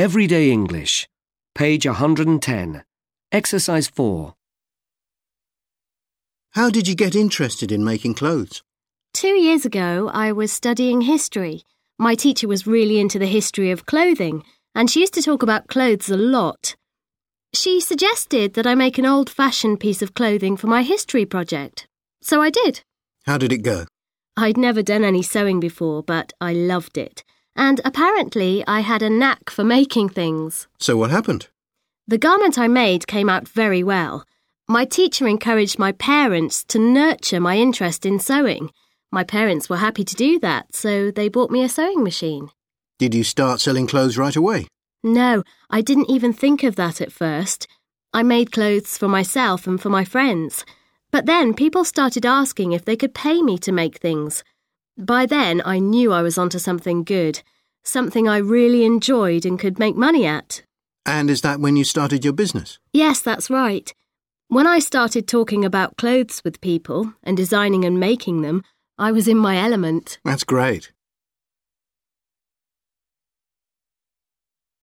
Everyday English, page 110. Exercise 4. How did you get interested in making clothes? Two years ago, I was studying history. My teacher was really into the history of clothing, and she used to talk about clothes a lot. She suggested that I make an old fashioned piece of clothing for my history project. So I did. How did it go? I'd never done any sewing before, but I loved it. And apparently, I had a knack for making things. So what happened? The garment I made came out very well. My teacher encouraged my parents to nurture my interest in sewing. My parents were happy to do that, so they bought me a sewing machine. Did you start selling clothes right away? No, I didn't even think of that at first. I made clothes for myself and for my friends. But then people started asking if they could pay me to make things. By then, I knew I was onto something good, something I really enjoyed and could make money at. And is that when you started your business? Yes, that's right. When I started talking about clothes with people and designing and making them, I was in my element. That's great.